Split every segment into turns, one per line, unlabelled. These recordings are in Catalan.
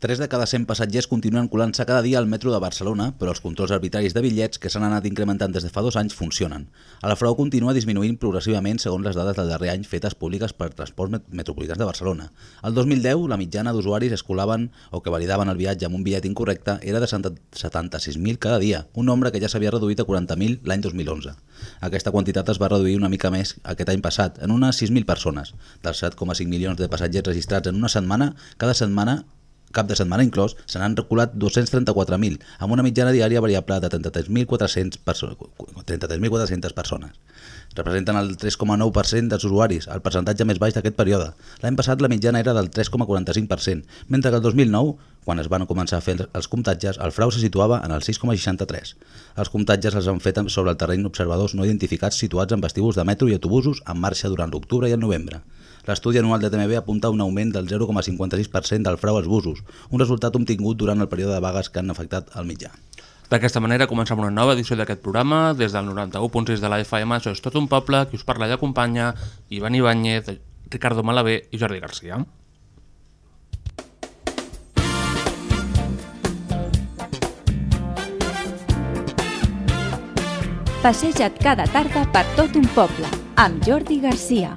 Tres de cada 100 passatgers continuen colant-se cada dia al metro de Barcelona, però els controls arbitraris de bitllets que s'han anat incrementant des de fa dos anys funcionen. El frau continua disminuint progressivament segons les dades del darrer any fetes públiques per Transports Met Metropolitans de Barcelona. El 2010, la mitjana d'usuaris es colaven o que validaven el viatge amb un bitllet incorrecte era de 76.000 cada dia, un nombre que ja s'havia reduït a 40.000 l'any 2011. Aquesta quantitat es va reduir una mica més aquest any passat, en unes 6.000 persones. Dels 7,5 milions de passatgers registrats en una setmana, cada setmana cap de setmana inclòs, se n'han reculat 234.000, amb una mitjana diària variable de 33.400 perso 33 persones. Representen el 3,9% dels usuaris, el percentatge més baix d'aquest període. L'any passat la mitjana era del 3,45%, mentre que el 2009, quan es van començar a fer els comptatges, el frau se situava en el 6,63. Els comptatges els han fet sobre el terreny observadors no identificats situats en vestíbuls de metro i autobusos en marxa durant l'octubre i el novembre. L'estudi anual de TMB apunta a un augment del 0,56% del frau als busos, un resultat obtingut durant el període de vagues que han afectat el mitjà.
D'aquesta manera comencem una nova edició d'aquest programa. Des del 91.6 de la FM, això és tot un poble, qui us parla i acompanya, Ivan Ibáñez, Ricardo Malavé i Jordi Garcia.
Passeja't cada tarda per tot un poble, amb Jordi Garcia.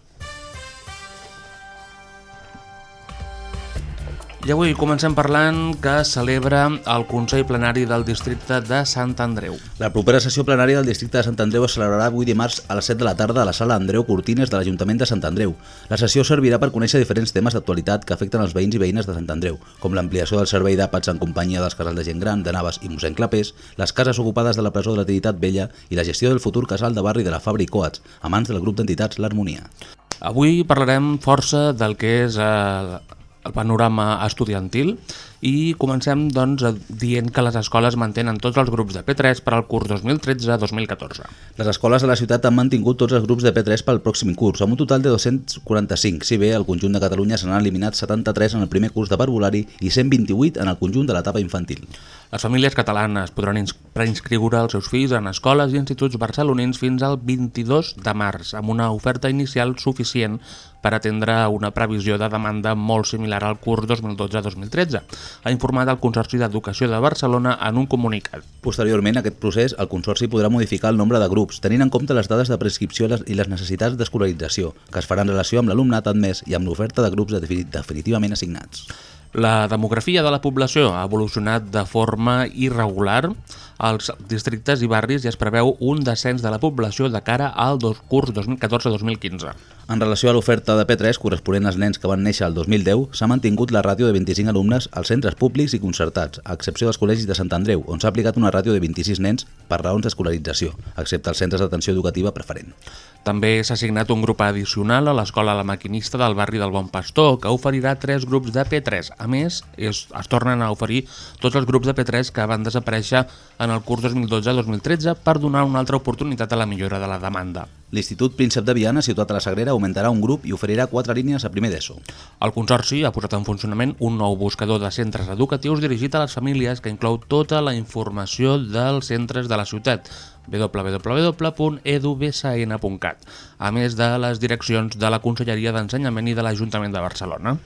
I avui comencem parlant que celebra el Consell Plenari del Districte de Sant Andreu.
La propera sessió plenària del districte de Sant Andreu es celebrarà avui dimarts a les 7 de la tarda a la sala Andreu Cortines de l'Ajuntament de Sant Andreu. La sessió servirà per conèixer diferents temes d'actualitat que afecten els veïns i veïnes de Sant Andreu, com l'ampliació del servei d'àpats en companyia dels casals de gent gran, de Naves i mossèn Clapés, les cases ocupades de la presó de la Trinitat Vella i la gestió del futur casal de barri de la Fabri Coats, a mans del grup d'entitats L'Harmonia.
Avui parlarem força del que és eh, el panorama estudiantil i comencem doncs, dient que les escoles mantenen tots els grups de P3 per al curs 2013-2014.
Les escoles de la ciutat han mantingut tots els grups de P3 pel pròxim curs, amb un total de 245, si bé al conjunt de Catalunya se n'han eliminat 73 en el primer curs de parvulari i 128 en el conjunt de l'etapa infantil.
Les famílies catalanes podran ins preinscriure els seus fills en escoles i instituts barcelonins fins al 22 de març, amb una oferta inicial suficient per atendre una previsió de demanda molt similar al curs 2012-2013, ha informat el Consorci d'Educació de Barcelona en un comunicat.
Posteriorment, a aquest procés, el Consorci podrà modificar el nombre de grups, tenint en compte les dades de prescripció i les necessitats d'escolarització, que es faran en relació amb l'alumnat admès i amb l'oferta de grups definitivament assignats.
La demografia de la població ha evolucionat de forma irregular als districtes i barris i es preveu un descens de la població de cara al dos curs 2014-2015.
En relació a l'oferta de P3 corresponent als nens que van néixer el 2010, s'ha mantingut la ràtio de 25 alumnes als centres públics i concertats, a excepció dels col·legis de Sant Andreu, on s'ha aplicat una ràtio de 26 nens per raons d'escolarització, excepte els centres d'atenció educativa preferent.
També s'ha assignat un grup addicional a l'Escola La Maquinista del barri del Bon Pastor, que oferirà tres grups de P3. A més, es, es tornen a oferir tots els grups de P3 que van desaparèixer en el curs 2012-2013 per donar una altra oportunitat a la millora de la demanda.
L'Institut Príncep de Viana, situat a la Sagrera, augmentarà un grup i oferirà quatre línies a primer d'ESO.
El Consorci ha posat en funcionament un nou buscador de centres educatius dirigit a les famílies que inclou tota la informació dels centres de la ciutat www.edubsn.cat, a més de les direccions de la Conselleria d'Ensenyament i de l'Ajuntament de Barcelona.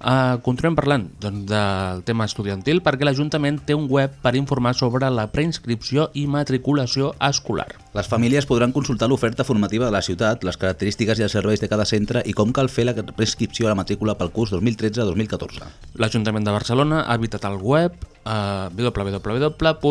Uh, continuem parlant doncs, del tema estudiantil perquè l'Ajuntament té un web per informar sobre la preinscripció i matriculació escolar.
Les famílies podran consultar l'oferta formativa de la ciutat, les característiques i els serveis de cada centre i com cal fer la prescripció a la matrícula pel curs 2013-2014.
L'Ajuntament de Barcelona ha habitat el web a www.bsn.cat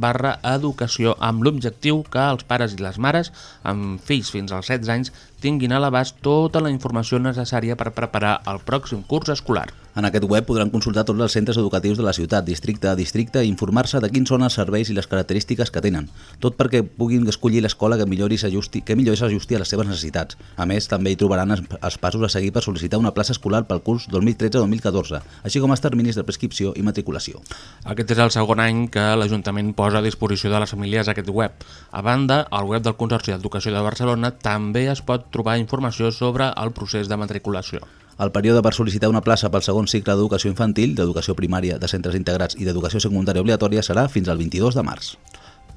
barra educació amb l'objectiu que els pares i les mares amb fills fins als 16 anys tinguin a l'abast tota la informació necessària per preparar el pròxim curs escolar.
En aquest web podran consultar tots els centres educatius de la ciutat, districte a districte, i informar-se de quins són els serveis i les característiques que tenen, tot perquè puguin escollir l'escola que millor s'ajusti que millor s'ajusti a les seves necessitats. A més, també hi trobaran els, els passos a seguir per sol·licitar una plaça escolar pel curs 2013-2014, així com els terminis de prescripció i matriculació.
Aquest és el segon any que l'Ajuntament posa a disposició de les famílies aquest web. A banda, al web del Consorci d'Educació de Barcelona també es pot trobar informació sobre el procés de matriculació.
El període per sol·licitar una plaça pel segon cicle d'educació infantil, d'educació primària, de centres integrats i d'educació secundària obligatòria serà fins al 22 de març.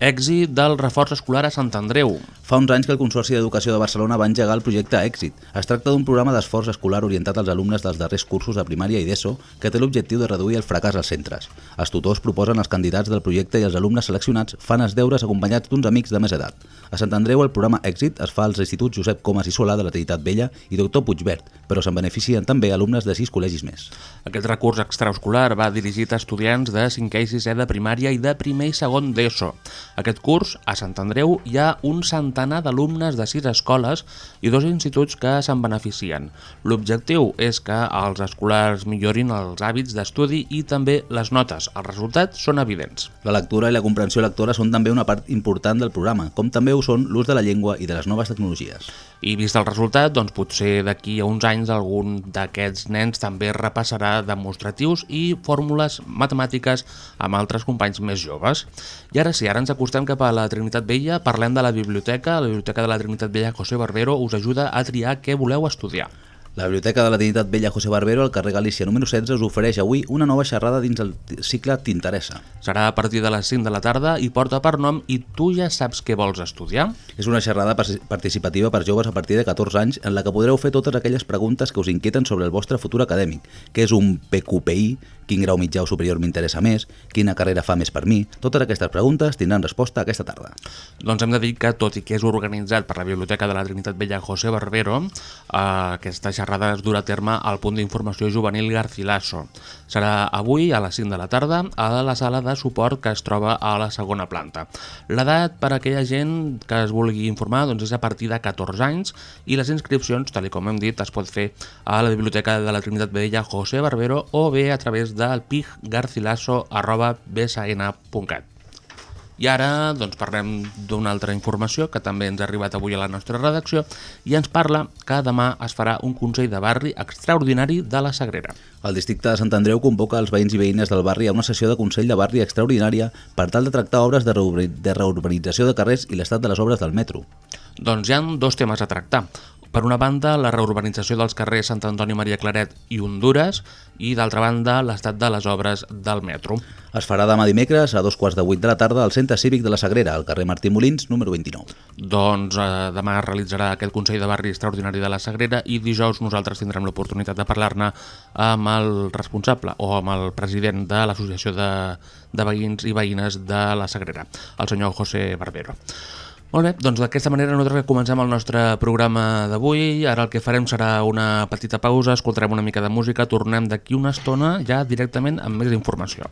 Èxit del reforç escolar a Sant Andreu.
Fa uns anys que el Consorci d'Educació de Barcelona va engegar el projecte Èxit. Es tracta d'un programa d'esforç escolar orientat als alumnes dels darrers cursos de primària i d'ESO que té l'objectiu de reduir el fracàs als centres. Els tutors proposen als candidats del projecte i els alumnes seleccionats fan els deures acompanyats d'uns amics de més edat. A Sant Andreu el programa Èxit es fa als instituts Josep Comas i Solà de la Trinitat Vella i Doctor Puigbert, però se'n beneficien també alumnes de sis col·legis més.
Aquest recurs extraescolar va dirigit a estudiants de 5è i 6è de primària i de primer i segon d'ESO. Aquest curs, a Sant Andreu, hi ha un centenar d'alumnes de sis escoles i dos instituts que se'n beneficien. L'objectiu és que els escolars millorin els hàbits d'estudi i també les notes. Els resultats són evidents.
La lectura i la comprensió lectora són també una part important del programa, com també ho són l'ús de la llengua i de les noves tecnologies.
I vist el resultat, doncs potser d'aquí a uns anys algun d'aquests nens també repassarà demostratius i fórmules matemàtiques amb altres companys més joves. I ara sí, ara ens acostem cap a la Trinitat Vella, parlem de la biblioteca. La Biblioteca de la Trinitat Vella José Barbero us ajuda a triar què voleu estudiar.
La Biblioteca de la Trinitat Vella José Barbero, al carrer Galícia número 16, us ofereix avui una nova xerrada dins el cicle T'interessa.
Serà a partir de les 5 de la tarda i porta per nom I tu ja saps què vols estudiar?
És una xerrada participativa per joves a partir de 14 anys en la que podreu fer totes aquelles preguntes que us inquieten sobre el vostre futur acadèmic, que és un PQPI, quin grau mitjà o superior m'interessa més, quina carrera fa més per mi... Totes aquestes preguntes tindran resposta aquesta tarda.
Doncs hem de dir que, tot i que és organitzat per la Biblioteca de la Trinitat Vella José Barbero, eh, aquesta xerrada es durà a terme al punt d'informació juvenil Garcilaso. Serà avui a les 5 de la tarda a la sala de suport que es troba a la segona planta. L'edat per a aquella gent que es vulgui informar doncs, és a partir de 14 anys i les inscripcions, tal com hem dit, es pot fer a la Biblioteca de la Trinitat Vella José Barbero o bé a través del piggarcilaso.bsn.cat. I ara doncs, parlem d'una altra informació que també ens ha arribat avui a la nostra redacció i ens parla que demà es farà un Consell de Barri extraordinari de la Sagrera.
El districte de Sant Andreu convoca els veïns i veïnes del barri a una sessió de Consell de Barri extraordinària per tal de tractar obres de, reurbanització de carrers i l'estat de les obres del metro.
Doncs hi han dos temes a tractar. Per una banda, la reurbanització dels carrers Sant Antoni Maria Claret i Honduras i, d'altra banda, l'estat de les obres del metro.
Es farà demà dimecres a dos quarts de vuit de la tarda al Centre Cívic de la Sagrera, al carrer Martí Molins, número 29.
Doncs eh, demà es realitzarà aquest Consell de Barri Extraordinari de la Sagrera i dijous nosaltres tindrem l'oportunitat de parlar-ne amb el responsable o amb el president de l'Associació de, de Veïns i Veïnes de la Sagrera, el senyor José Barbero. Molt bé, doncs d'aquesta manera nosaltres comencem el nostre programa d'avui. Ara el que farem serà una petita pausa, escoltarem una mica de música, tornem d'aquí una estona ja directament amb més informació.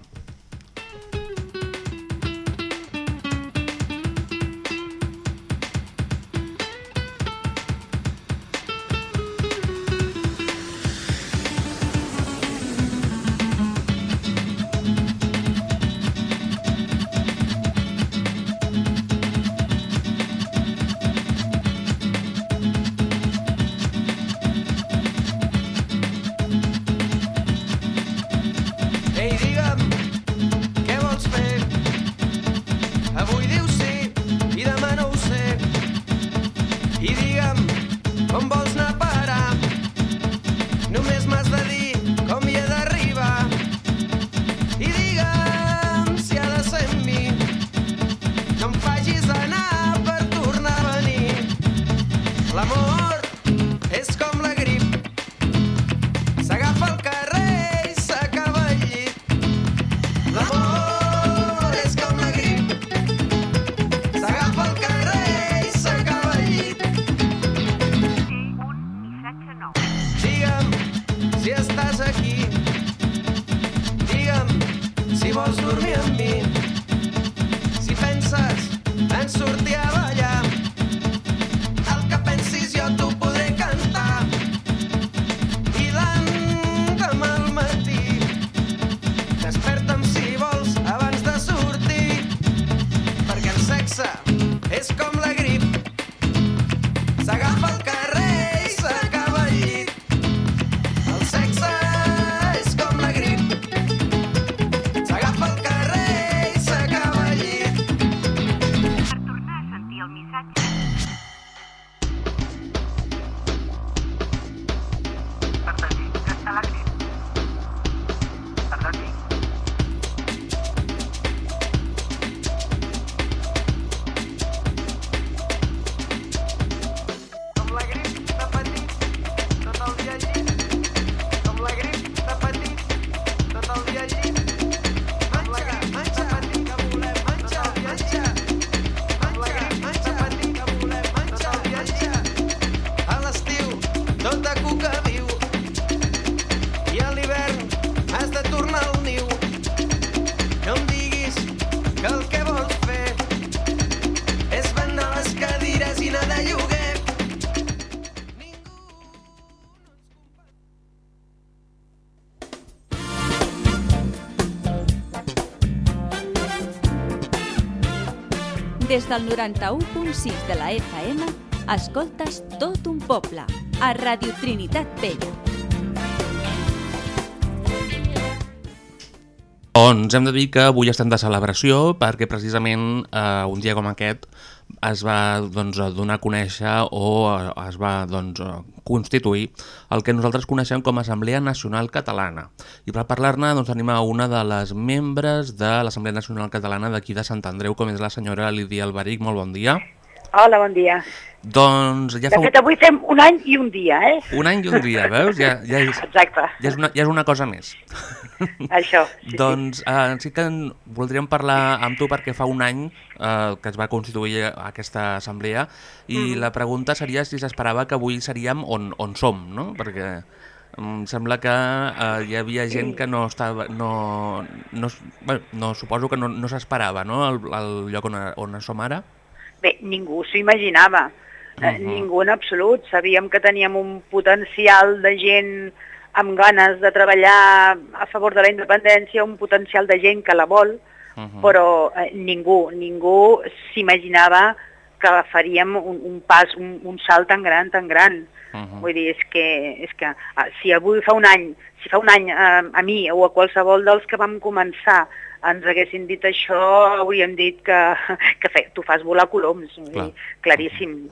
es como la grip
del 91.6 de la FM, escoltes tot un poble, a Radio Trinitat Vella.
Doncs hem de dir que avui estem de celebració perquè precisament eh, un dia com aquest es va doncs, donar a conèixer o eh, es va doncs, constituir el que nosaltres coneixem com a Assemblea Nacional Catalana. I per parlar-ne doncs, tenim a una de les membres de l'Assemblea Nacional Catalana d'aquí de Sant Andreu, com és la senyora Lídia Alberic. Molt bon dia.
Hola, bon dia.
Doncs ja
De
fa un,
fet, avui fem un any i un dia, eh?
un any i un dia, veus? Ja, ja, és,
Exacte,
ja, és una, ja és una cosa més.
això. Sí,
doncs eh, sí que voldríem parlar amb tu perquè fa un any eh, que es va constituir aquesta assemblea i
Mm.
la pregunta seria si s'esperava que avui seríem on, on som, no? Perquè em sembla que eh, hi havia gent que no estava... No, no, bueno, no suposo que no, no s'esperava, no?, el, el lloc on, on som ara.
Bé, ningú s'ho imaginava. Eh,
Mhm.
Ningú en absolut. Sabíem que teníem un potencial de gent amb ganes de treballar a favor de la independència, un potencial de gent que la vol,
Uh -huh.
però eh, ningú, ningú s'imaginava que faríem un, un pas, un, un salt tan gran, tan gran.
Uh -huh.
Vull dir, és que, és que ah, si avui fa un any, si fa un any eh, a mi o a qualsevol dels que vam començar ens haguessin dit això, hauríem dit que, que tu fas volar coloms,
Clar.
dir, claríssim.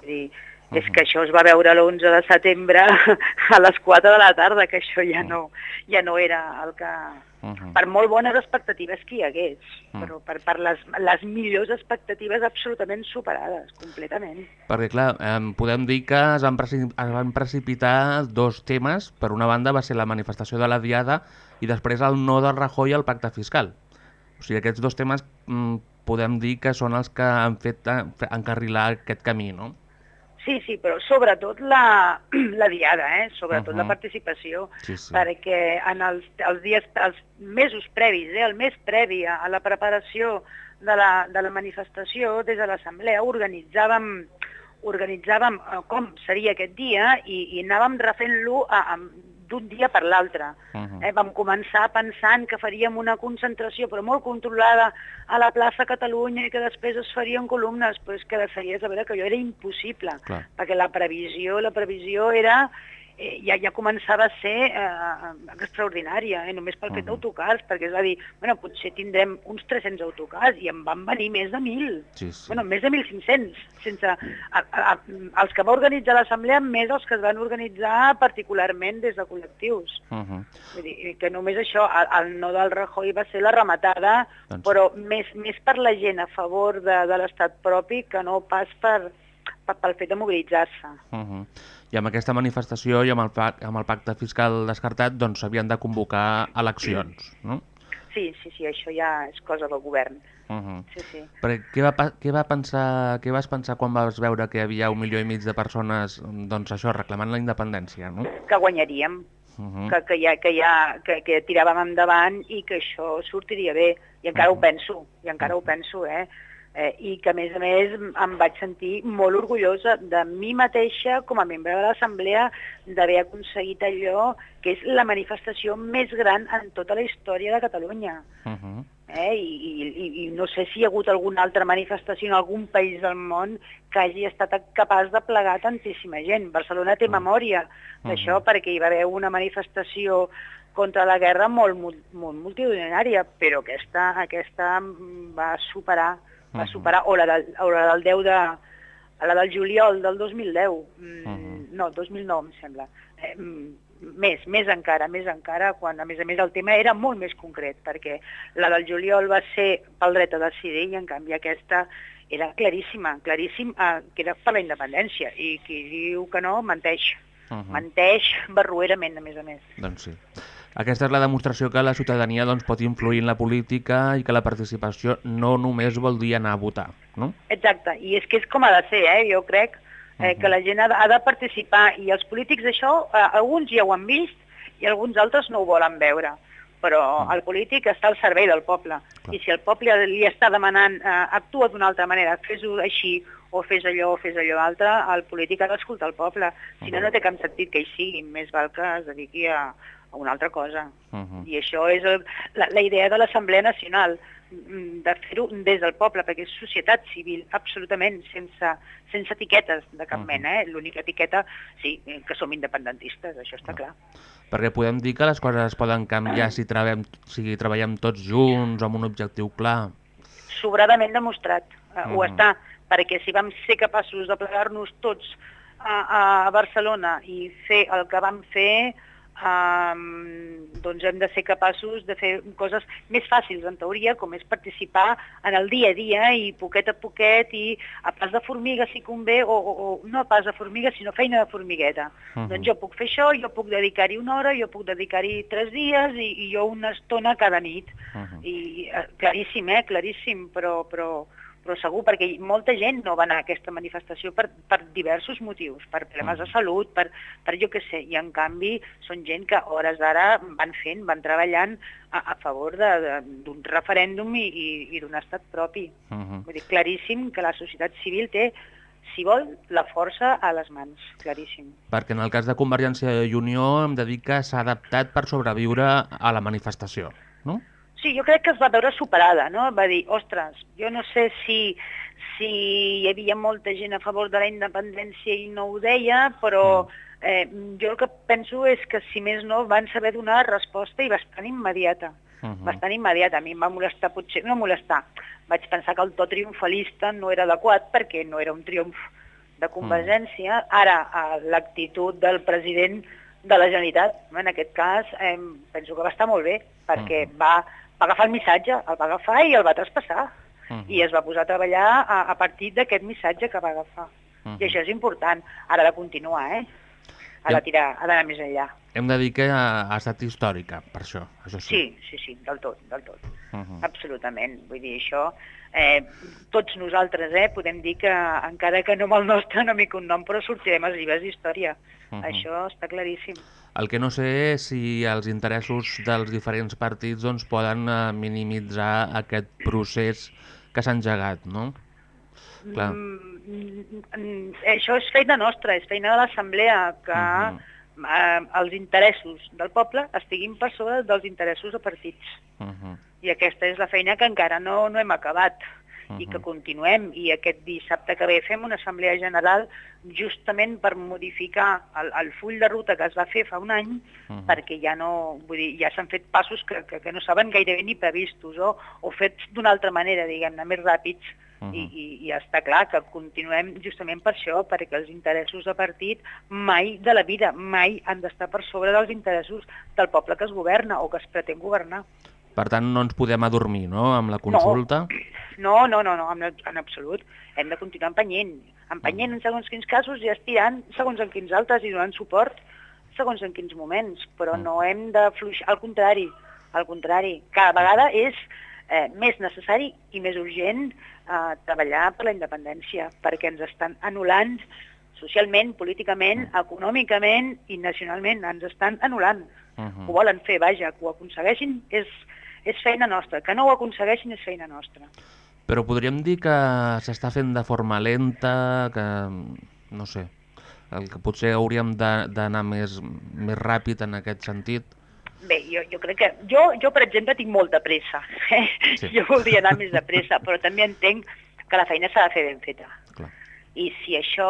Dir, és que això es va veure l'11 de setembre a les 4 de la tarda, que això ja no, ja no era el que...
Uh -huh.
Per molt bones expectatives que hi hagués,
Mm.
però per, per les, les millors expectatives absolutament superades, completament.
Perquè, clar, eh, podem dir que es van, es van precipitar dos temes. Per una banda va ser la manifestació de la Diada i després el no de Rajoy al pacte fiscal. O sigui, aquests dos temes mm, podem dir que són els que han fet eh, encarrilar aquest camí, no?
Sí, sí, però sobretot la, la diada, eh? sobretot
Mhm.
la participació,
Sí, sí.
perquè en els, els dies, els mesos previs, eh? el mes previ a, la preparació de la, de la manifestació, des de l'Assemblea organitzàvem, organitzàvem eh, com seria aquest dia i, i anàvem refent-lo d'un dia per l'altre.
Mhm.
Eh, vam començar pensant que faríem una concentració, però molt controlada, a la plaça Catalunya i que després es farien columnes, però és que de seguida a veure que allò era impossible,
Clar.
perquè la previsió, la previsió era eh, ja, ja començava a ser eh, extraordinària, eh, només pel fet
Mhm.
d'autocars, perquè és a dir, bueno, potser tindrem uns 300 autocars i en van venir més de 1.000.
Sí, sí.
Bueno, més de 1.500, sense... A, a, a, els que va organitzar l'assemblea, més els que es van organitzar particularment des de col·lectius.
Uh -huh.
Vull dir, que només això, el, el no del Rajoy va ser la rematada,
Doncs-
però més, més per la gent a favor de, de l'estat propi que no pas per, per, pel fet de mobilitzar-se.
Uh -huh. I amb aquesta manifestació i amb el, amb el pacte fiscal descartat doncs s'havien de convocar eleccions, no?
Sí, sí, sí, això ja és cosa del govern.
Uh -huh.
Sí, sí.
Perquè què, va, què, va pensar, què vas pensar quan vas veure que hi havia un milió i mig de persones doncs això, reclamant la independència, no?
Que guanyaríem,
Uh -huh.
que, que, ja, que, ja, que, que tiràvem endavant i que això sortiria bé. I encara
Mhm.
ho penso, i encara ho penso, eh? Eh? I que, a més a més, em vaig sentir molt orgullosa de mi mateixa, com a membre de l'Assemblea, d'haver aconseguit allò que és la manifestació més gran en tota la història de Catalunya.
Uh -huh.
Eh? I, i, I no sé si hi ha hagut alguna altra manifestació en algun país del món que hagi estat capaç de plegar tantíssima gent. Barcelona té memòria d'això
Mhm.
perquè hi va haver una manifestació contra la guerra molt, molt multitudinària, però aquesta, aquesta va superar, va
Mhm.
superar o, la del, o la del 10 de, la del juliol del 2010, mm,
Mhm.
no, 2009 em sembla, eh, mm, més, més encara, més encara, quan a més a més el tema era molt més concret, perquè la del juliol va ser pel dret a decidir i en canvi aquesta era claríssima, claríssim eh, que era per la independència i qui diu que no menteix,
Uh -huh.
menteix barruerament a més a més.
Doncs sí. Aquesta és la demostració que la ciutadania doncs, pot influir en la política i que la participació no només vol dir anar a votar, no?
Exacte, i és que és com ha de ser, eh? jo crec eh, que la gent ha de, ha de participar. I els polítics això, eh, alguns ja ho han vist i alguns altres no ho volen veure, però el polític està al servei del poble.
Clar.
i si el poble li està demanant eh, actua d'una altra manera, fes-ho així o fes allò o fes allò altre, el polític ha d'escoltar el poble, si no, no té cap sentit que hi sigui, més val que es dediqui a, a una altra cosa.
Uh -huh.
I això és el, la, la idea de l'Assemblea Nacional, mm, de fer-ho des del poble, perquè és societat civil, absolutament, sense, sense etiquetes de cap
Mhm.
mena. Eh? L'única etiqueta, sí, que som independentistes, això està clar.
Perquè podem dir que les coses es poden canviar si treballem, si treballem tots junts amb un objectiu clar.
sobradament demostrat. Uh, Ho
Mhm.
està, perquè si vam ser capaços de plegar-nos tots a, a Barcelona i fer el que vam fer, um, doncs hem de ser capaços de fer coses més fàcils, en teoria, com és participar en el dia a dia i poquet a poquet i a pas de formiga si convé, o, o, o no a pas de formiga, sinó feina de formigueta.
Mhm.
Doncs jo puc fer això, jo puc dedicar-hi una hora, jo puc dedicar-hi tres dies i, i jo una estona cada nit.
Mhm.
I eh, claríssim, eh, claríssim, però, però, però segur, perquè molta gent no va anar a aquesta manifestació per, per diversos motius, per problemes de salut, per, per jo què sé, i en canvi són gent que hores d'ara van fent, van treballant a, a favor d'un referèndum i, i, i d'un estat propi.
Mhm.
Vull dir, claríssim que la societat civil té, si vol, la força a les mans, claríssim.
Perquè en el cas de Convergència i Unió hem de dir que s'ha adaptat per sobreviure a la manifestació, no?
Sí, jo crec que es va veure superada, no? Va dir, ostres, jo no sé si, si hi havia molta gent a favor de la independència i no ho deia, però eh, jo el que penso és que, si més no, van saber donar resposta i bastant immediata.
Mhm.
Bastant immediata. A mi em va molestar, potser no molestar, vaig pensar que el to triomfalista no era adequat perquè no era un triomf de Convergència. Ara, a l'actitud del president de la Generalitat, en aquest cas, eh, penso que va estar molt bé, perquè va, va agafar el missatge, el va agafar i el va traspassar.
Mhm.
I es va posar a treballar a, a partir d'aquest missatge que va agafar.
Mhm.
I això és important. Ara de continuar, eh? Ha de tirar, ha d'anar més enllà.
Hem de dir que ha, estat històrica, per això, això sí.
Sí, sí, sí, del tot, del tot.
Mhm.
Absolutament. Vull dir, això, eh, tots nosaltres eh, podem dir que, encara que no amb el nostre nom i cognom, però sortirem als llibres d'història.
Mhm.
Això està claríssim.
El que no sé és si els interessos dels diferents partits doncs, poden eh, minimitzar aquest procés que s'ha engegat, no? Clar.
Mm, mm, això és feina nostra, és feina de l'Assemblea, que
Mhm.
eh, els interessos del poble estiguin per sobre dels interessos de partits.
Mhm.
I aquesta és la feina que encara no, no hem acabat i que
Mhm.
continuem. I aquest dissabte que ve fem una assemblea general justament per modificar el, el full de ruta que es va fer fa un any
Mhm.
perquè ja no, vull dir, ja s'han fet passos que, que, que no saben gairebé ni previstos o, o fets d'una altra manera, diguem-ne, més ràpids.
Mhm.
I, i, I està clar que continuem justament per això, perquè els interessos de partit mai de la vida, mai han d'estar per sobre dels interessos del poble que es governa o que es pretén governar.
Per tant, no ens podem adormir, no?, amb la consulta.
No, no, no, no en, en absolut. Hem de continuar empenyent. Empenyent en segons quins casos i estirant segons en quins altres i donant suport segons en quins moments, però no hem de fluixar, al contrari, al contrari, cada vegada és eh, més necessari i més urgent eh, treballar per la independència, perquè ens estan anul·lant socialment, políticament, econòmicament i nacionalment, ens estan anul·lant.
Mhm.
Ho volen fer, vaja, que ho aconsegueixin és, és feina nostra, que no ho aconsegueixin és feina nostra.
Però podríem dir que s'està fent de forma lenta, que, no sé, el que potser hauríem de- d'anar més, més ràpid en aquest sentit.
Bé, jo, jo crec que... Jo, jo, per exemple, tinc molta pressa. Eh?
Sí.
Jo voldria anar més de pressa, però també entenc que la feina s'ha de fer ben feta.
Clar.
I si això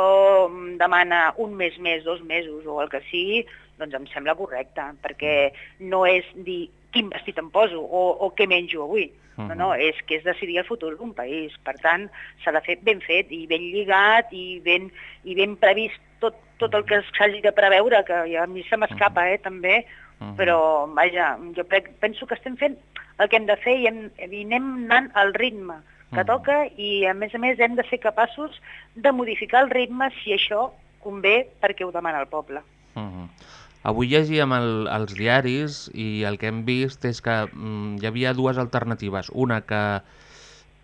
mm, demana un mes més, dos mesos o el que sigui, doncs em sembla correcte, perquè no és dir quin vestit em poso o, o què menjo avui. No, no, és que és decidir el futur d'un país. Per tant, s'ha de fer ben fet i ben lligat i ben, i ben previst tot, tot el que s'hagi de preveure, que ja a mi se m'escapa, eh, també,
Mhm.
però, vaja, jo penso que estem fent el que hem de fer i, hem, i anem anant al ritme que
Mhm.
toca i, a més a més, hem de ser capaços de modificar el ritme si això convé perquè ho demana el poble.
Mhm. Avui llegíem el, els diaris i el que hem vist és que mm, hi havia dues alternatives. Una, que,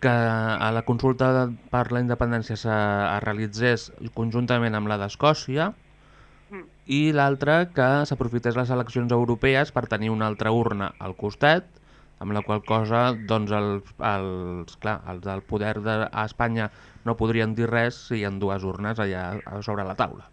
que a la consulta per la independència se es realitzés conjuntament amb la d'Escòcia
Mm.
i l'altra que s'aprofités les eleccions europees per tenir una altra urna al costat, amb la qual cosa doncs, els, els, clar, els del poder de, a Espanya no podrien dir res si hi ha dues urnes allà sobre la taula.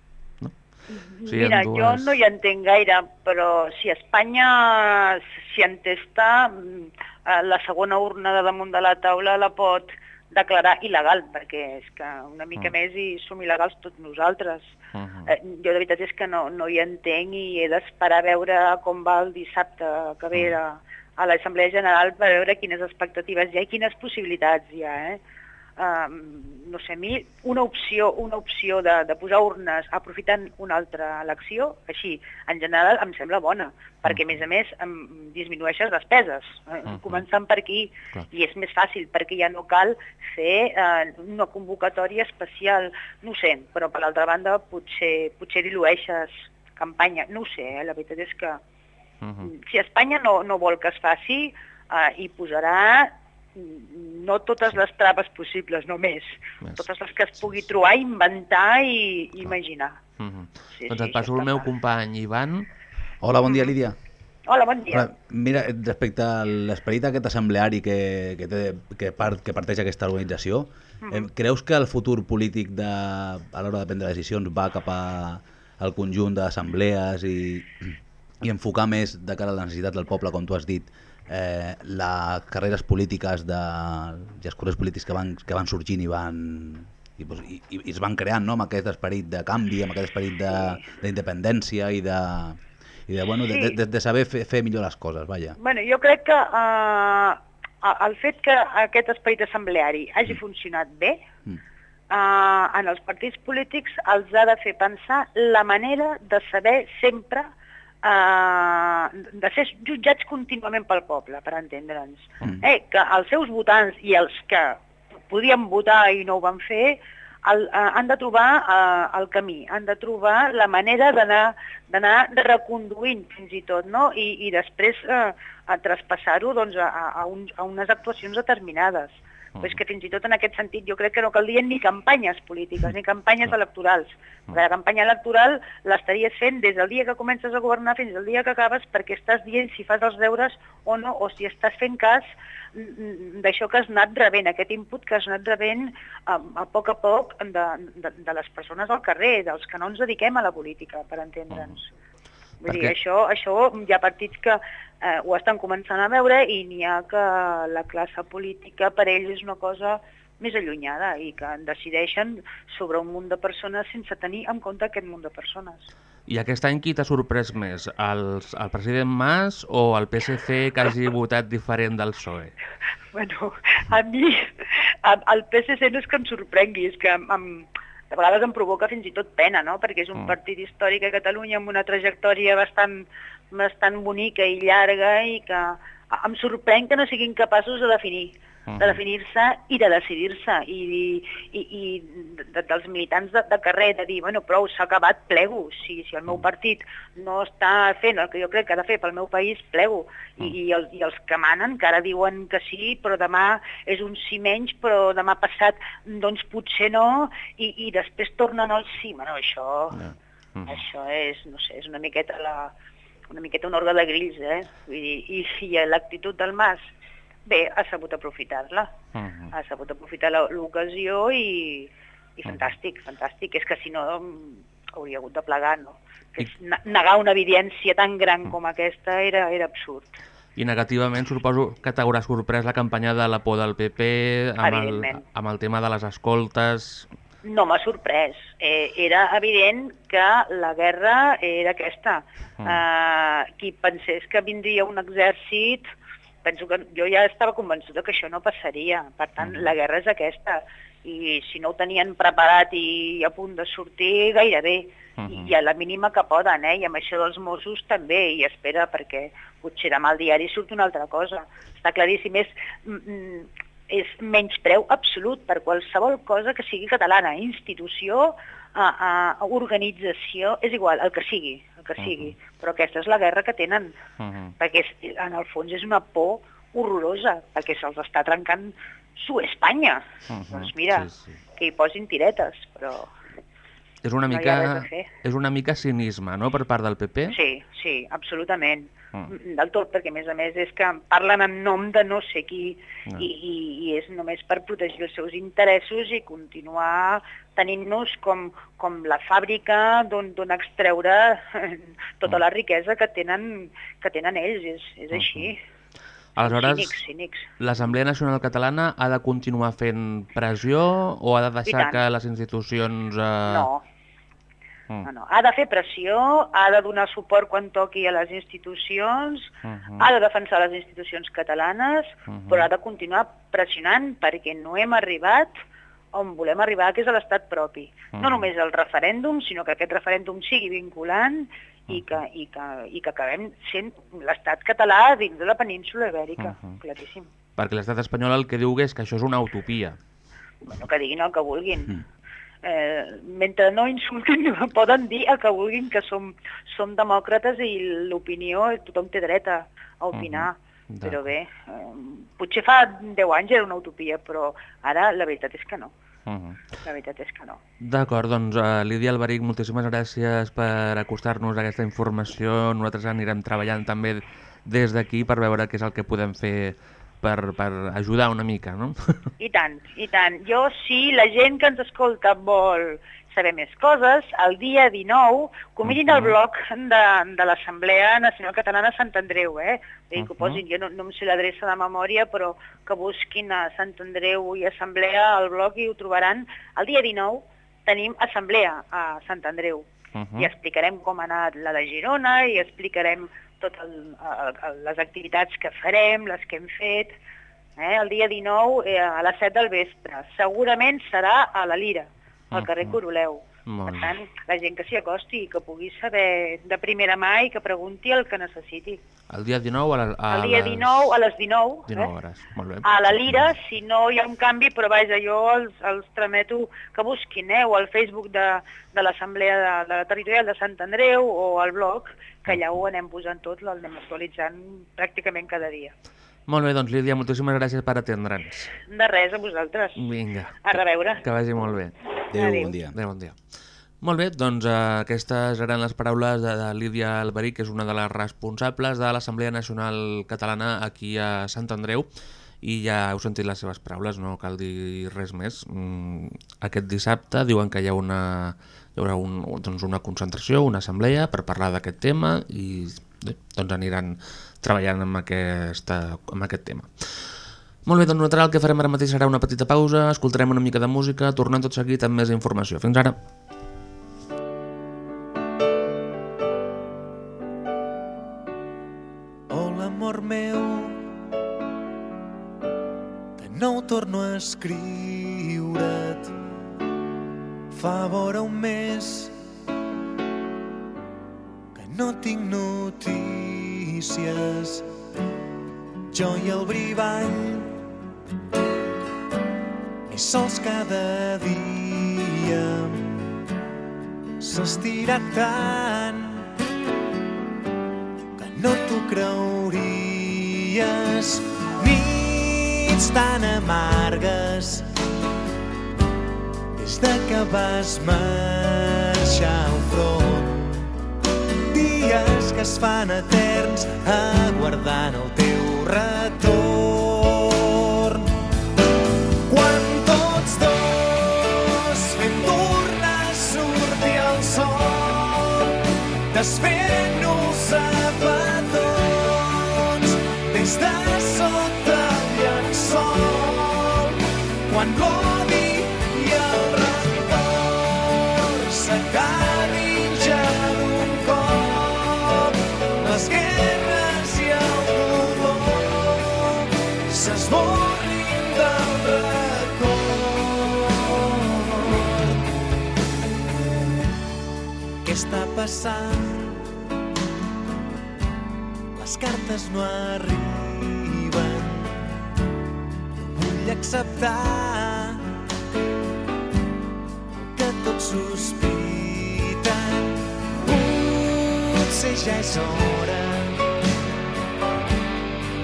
Ha
Mira,
dues-
jo no hi entenc gaire, però si Espanya s'hi entesta, mm, eh, la segona urna de damunt de la taula la pot declarar il·legal, perquè és que una mica
Mm.
més i som il·legals tots nosaltres.
Mhm.
Eh, jo de veritat és que no, no hi entenc i he d'esperar a veure com va el dissabte que ve a, a l'Assemblea General per veure quines expectatives hi ha i quines possibilitats hi ha. Eh? Um, no sé, a mi una opció, una opció de, de posar urnes aprofitant una altra elecció, així, en general em sembla bona, perquè a més a més em disminueixes despeses, eh,
Mhm.
començant per aquí,
Clar.
i és més fàcil perquè ja no cal fer eh, una convocatòria especial, no sé, però per l'altra banda potser, potser dilueixes campanya, no sé, eh? la veritat és que
Mhm.
si Espanya no, no vol que es faci, eh, hi posarà mm, no totes les traves possibles, només,
Més.
totes les que es pugui trobar, inventar i imaginar.
Mhm.
Sí,
doncs
sí,
et passo el meu
clar.
company Ivan.
Hola, bon dia, Lídia.
Hola, bon dia.
Hola, mira, respecte a l'esperit aquest assembleari que, que, té, que, part, que parteix aquesta organització, eh, creus que el futur polític de, a l'hora de prendre decisions va cap a, al conjunt d'assemblees i, i enfocar més de cara a les necessitats del poble, com tu has dit, eh, les carreres polítiques de, i els corrents polítics que van, que van sorgint i van i, doncs, i, i es van creant no? amb aquest esperit de canvi, amb aquest esperit de- d'independència i de, i de, bueno, de,
Sí.
de, de saber fer, fer millor les coses, vaja.
Bueno, jo crec que eh, el fet que aquest esperit assembleari hagi funcionat bé,
Mm.
eh, en els partits polítics els ha de fer pensar la manera de saber sempre eh, de ser jutjats contínuament pel poble, per entendre'ns.
Mm.
Eh, que els seus votants i els que podien votar i no ho van fer el, eh, han de trobar eh, el camí, han de trobar la manera d'anar reconduint fins i tot, no? I, i després eh, a traspassar-ho doncs, a, a, uns, a unes actuacions determinades. Però és que fins i tot en aquest sentit jo crec que no caldrien ni campanyes polítiques, ni campanyes electorals. Perquè la campanya electoral l'estaries fent des del dia que comences a governar fins al dia que acabes perquè estàs dient si fas els deures o no, o si estàs fent cas mm, d'això que has anat rebent, aquest input que has anat rebent a, a poc a poc de, de, de les persones al carrer, dels que no ens dediquem a la política, per entendre'ns. Vull dir, això, això hi ha partits que eh, ho estan començant a veure i n'hi ha que la classe política per ells és una cosa més allunyada i que decideixen sobre un munt de persones sense tenir en compte aquest munt de persones.
I aquest any qui t'ha sorprès més? Els, el president Mas o el PSC que hagi votat diferent del PSOE?
Bueno, a mi, a, el PSC no és que em sorprengui, és que em, em, de vegades em provoca fins i tot pena, no? perquè és un
Mm.
partit històric a Catalunya amb una trajectòria bastant, bastant bonica i llarga i que em sorprèn que no siguin capaços de definir de definir-se i de decidir-se i, i, i de, dels militants de, de carrer de dir, bueno, prou, s'ha acabat, plego. Si, si el meu partit no està fent el que jo crec que ha de fer pel meu país, plego. I, i, el, i els que manen que ara diuen que sí, però demà és un sí menys, però demà passat doncs potser no i, i després tornen al sí, bueno, això
Ja. Mhm.
això és, no sé, és una miqueta la, una miqueta un orgue de grills, eh? Vull dir, i, i l'actitud del Mas, bé, ha sabut aprofitar-la
Mhm.
ha sabut aprofitar l'ocasió i, i fantàstic, fantàstic. És que si no mm, hauria hagut de plegar, no? Que és, ne- negar una evidència tan gran
Mm.
com aquesta era, era absurd.
I negativament suposo que t'haurà sorprès la campanya de la por del PP amb el, amb el tema de les escoltes...
No m'ha sorprès. Eh, era evident que la guerra era aquesta.
Mm.
Eh, qui pensés que vindria un exèrcit, penso que jo ja estava convençuda que això no passaria. Per tant,
Mm.
la guerra és aquesta. I si no ho tenien preparat i a punt de sortir, gairebé.
Mhm.
I a la mínima que poden, eh? I amb això dels Mossos també, i espera, perquè potser demà al diari surt una altra cosa. Està claríssim, és, mm, mm, és menyspreu absolut per qualsevol cosa que sigui catalana, institució, a, a, organització, és igual, el que sigui, que sigui. Però aquesta és la guerra que tenen,
Mhm.
perquè és, en el fons és una por horrorosa, perquè se'ls està trencant su Espanya.
Mhm.
Doncs mira,
Sí, sí.
que hi posin tiretes, però
És una
No
mica,
fer.
és una mica cinisme, no?, per part del PP?
sí, sí, absolutament.
Mm.
Del tot, perquè a més a més és que parlen en nom de no sé qui
Ah.
i, i, i és només per protegir els seus interessos i continuar tenint-nos com, com la fàbrica d'on extreure tota la riquesa que tenen, que tenen ells, és, és així.
Aleshores,
Cínics, cínics.
l'Assemblea Nacional Catalana ha de continuar fent pressió o ha de deixar que les institucions... Eh...
No,
Mm.
no, no. Ha de fer pressió, ha de donar suport quan toqui a les institucions,
Mhm.
ha de defensar les institucions catalanes,
Mhm.
però ha de continuar pressionant perquè no hem arribat on volem arribar, que és a l'estat propi. No
Mhm.
només el referèndum, sinó que aquest referèndum sigui vinculant i que, i que, i que acabem sent l'estat català dins de la península ibèrica,
Mhm.
claríssim.
Perquè l'estat espanyol el que diu és que això és una utopia.
Bueno, que diguin el que vulguin.
Mm.
Eh, mentre no insultin, poden dir el que vulguin, que som, som demòcrates i l'opinió, tothom té dret a, a opinar.
Mhm.
Però bé, eh, potser fa 10 anys era una utopia, però ara la veritat és que no.
Uh -huh.
La veritat és que no.
D'acord, doncs uh, Lídia Alberic, moltíssimes gràcies per acostar-nos a aquesta informació. Nosaltres anirem treballant també des d'aquí per veure què és el que podem fer per, per ajudar una mica, no?
I tant, i tant. Jo, si la gent que ens escolta vol saber més coses, el dia 19, que mirin el blog de, de l'Assemblea Nacional Catalana Sant Andreu, eh? Vull dir, que ho posin, jo no, no em sé l'adreça de memòria, però que busquin a Sant Andreu i Assemblea al blog i ho trobaran. El dia 19 tenim Assemblea a Sant Andreu
Uh
i explicarem com ha anat la de Girona i explicarem totes les activitats que farem, les que hem fet, eh? el dia 19 eh, a les 7 del vespre. Segurament serà a la Lira, al carrer
Mhm.
Coroleu.
Molt
Per tant, la gent que s'hi acosti i que pugui saber de primera mà i que pregunti el que necessiti.
El dia 19 a, la, a
El dia
les
19 a les 19,
19
eh?
hores. Molt bé.
a la Lira, si no hi ha un canvi, però vaja, jo els, els trameto que busquin, eh, o al Facebook de, de l'Assemblea de, de la Territorial de Sant Andreu o al blog, que allà ho anem posant tot, l'anem actualitzant pràcticament cada dia.
Molt bé, doncs Lídia, moltíssimes gràcies per atendre'ns.
De res a vosaltres.
Vinga.
A reveure.
Que vagi molt bé.
Adéu,
Adéu.
bon dia.
Adéu, bon dia. Molt bé, doncs eh, aquestes eren les paraules de, de Lídia Alberic, que és una de les responsables de l'Assemblea Nacional Catalana aquí a Sant Andreu, i ja heu sentit les seves paraules, no cal dir res més. Mm, aquest dissabte diuen que hi ha una, hi haurà un, doncs una concentració, una assemblea per parlar d'aquest tema i bé, doncs aniran treballant amb, aquesta, amb aquest tema. Molt bé, doncs nosaltres el que farem ara mateix serà una petita pausa, escoltarem una mica de música, tornant tot seguit amb més informació. Fins ara.
Torno a escriure't. Fa vora un mes que no tinc notícies. Jo i el brivall, més sols cada dia. S'ha estirat tant que no t'ho creuries. Nits tan amargues des de que vas marxar al front. Dies que es fan eterns aguardant el teu retorn. Passant? Les cartes no arriben. No vull acceptar que tots sospiten. Potser ja és hora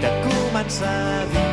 de començar a dir-te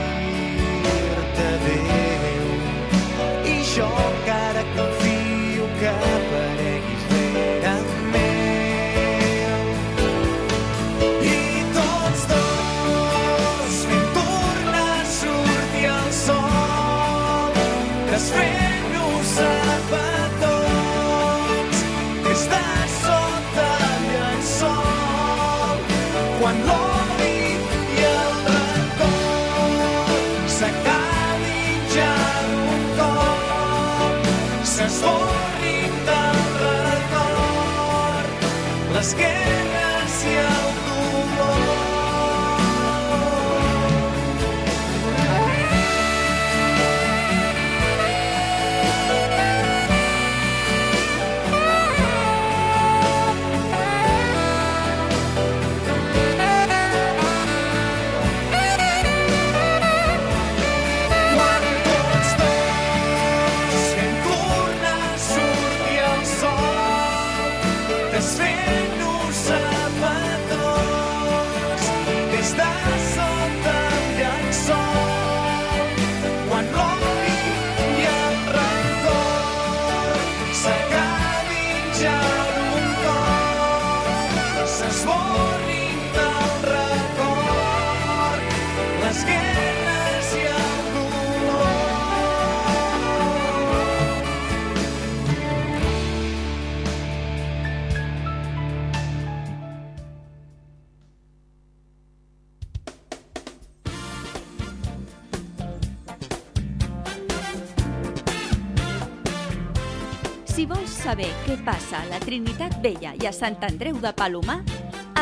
saber què passa a la Trinitat Vella i a Sant Andreu de Palomar,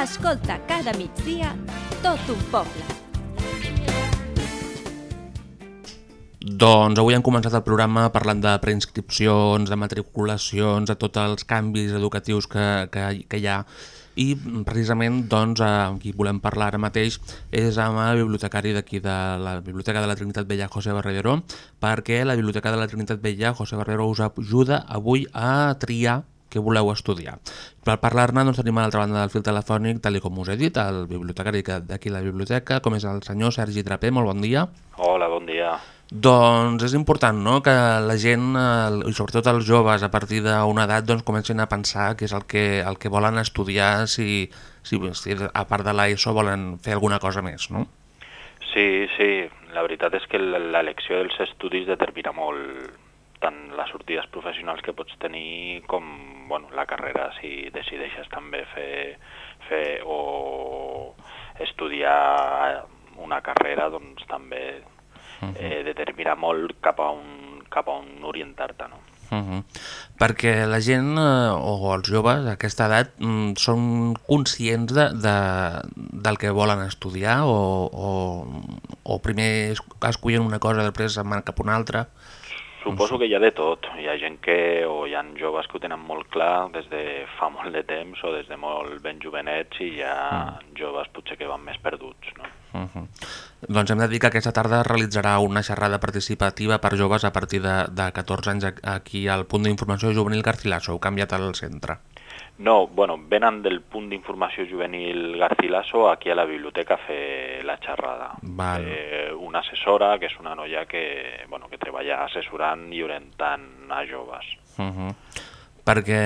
escolta cada migdia tot un poble.
Doncs avui hem començat el programa parlant de preinscripcions, de matriculacions, de tots els canvis educatius que, que, que hi ha i precisament doncs, amb qui volem parlar ara mateix és amb el bibliotecari d'aquí de la Biblioteca de la Trinitat Vella, José Barrero, perquè la Biblioteca de la Trinitat Vella, José Barrero, us ajuda avui a triar què voleu estudiar. Per parlar-ne doncs, tenim a l'altra banda del fil telefònic, tal com us he dit, el bibliotecari que- d'aquí la biblioteca, com és el senyor Sergi Draper. Molt bon dia.
Hola, bon dia.
Doncs és important no? que la gent, i sobretot els joves, a partir d'una edat, doncs, comencin a pensar què és el que, el que volen estudiar, si, si, si a part de l'ESO volen fer alguna cosa més, no?
Sí, sí, la veritat és que l'elecció dels estudis determina molt tant les sortides professionals que pots tenir com bueno, la carrera, si decideixes també fer, fer o estudiar una carrera, doncs també eh, determina molt cap a on, cap a on orientar-te, no?
Uh -huh. Perquè la gent eh, o els joves a aquesta edat mm, són conscients de, de, del que volen estudiar o, o, o primer es- escullen una cosa i després se'n van cap a una altra.
Suposo que hi ha de tot. Hi ha gent que, o hi ha joves que ho tenen molt clar des de fa molt de temps o des de molt ben jovenets i hi ha joves potser que van més perduts, no?
Uh -huh. Doncs hem de dir que aquesta tarda es realitzarà una xerrada participativa per joves a partir de, de 14 anys aquí al punt d'informació juvenil Garcilaso. Heu canviat el centre.
No, bueno, venen del punt d'informació juvenil Garcilaso aquí a la biblioteca a fer la xerrada.
Val.
Eh, una assessora, que és una noia que, bueno, que treballa assessorant i orientant a joves.
Uh -huh. Perquè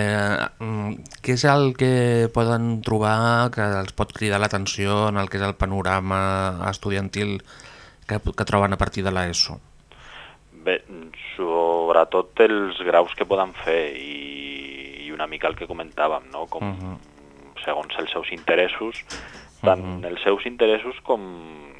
mm, què és el que poden trobar que els pot cridar l'atenció en el que és el panorama estudiantil que, que troben a partir de l'ESO?
Bé, sobretot els graus que poden fer i una mica el que comentàvem, no? Com,
Uh -huh.
segons els seus interessos, tant els seus interessos com,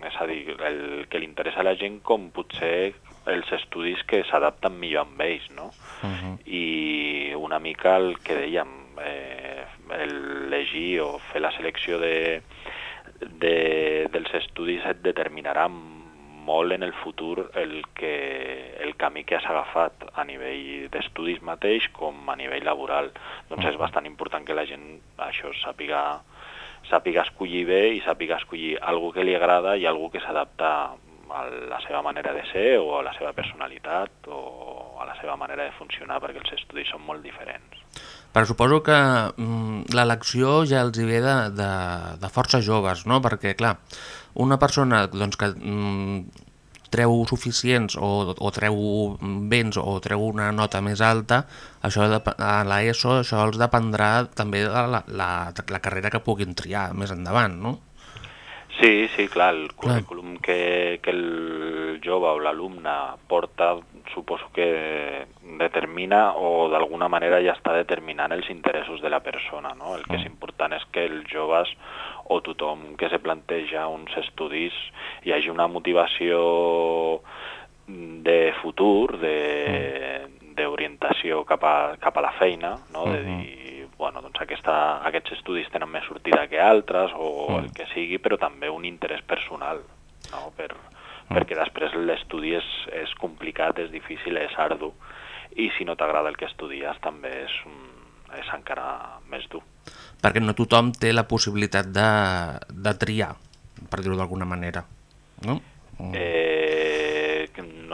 és a dir, el que li interessa a la gent com potser els estudis que s'adapten millor amb ells, no?
Uh -huh.
I una mica el que dèiem, eh, el llegir o fer la selecció de, de, dels estudis et determinarà molt en el futur el, que, el camí que has agafat a nivell d'estudis mateix com a nivell laboral. Doncs és bastant important que la gent això sàpiga, sàpiga escollir bé i sàpiga escollir algú que li agrada i algú que s'adapta a la seva manera de ser o a la seva personalitat o a la seva manera de funcionar perquè els estudis són molt diferents.
Però suposo que mm, l'elecció ja els hi ve de, de, de força joves, no? Perquè, clar, una persona doncs, que mm, treu suficients o, o treu béns o treu una nota més alta, això de, a l'ESO això els dependrà també de la, la, la carrera que puguin triar més endavant, no?
Sí, sí, clar, el currículum que, que el jove o l'alumne porta suposo que determina o d'alguna manera ja està determinant els interessos de la persona. No? El que és important és que els joves o tothom que se planteja uns estudis hi hagi una motivació de futur, de d'orientació cap, a, cap a la feina, no? de dir, bueno, doncs aquesta, aquests estudis tenen més sortida que altres o
Mm.
el que sigui, però també un interès personal, no? per,
Mm.
Perquè després l'estudi és, és complicat, és difícil, és ardu, i si no t'agrada el que estudies també és, un, és encara més dur.
Perquè no tothom té la possibilitat de, de triar, per dir-ho d'alguna manera. No? Mm.
Eh,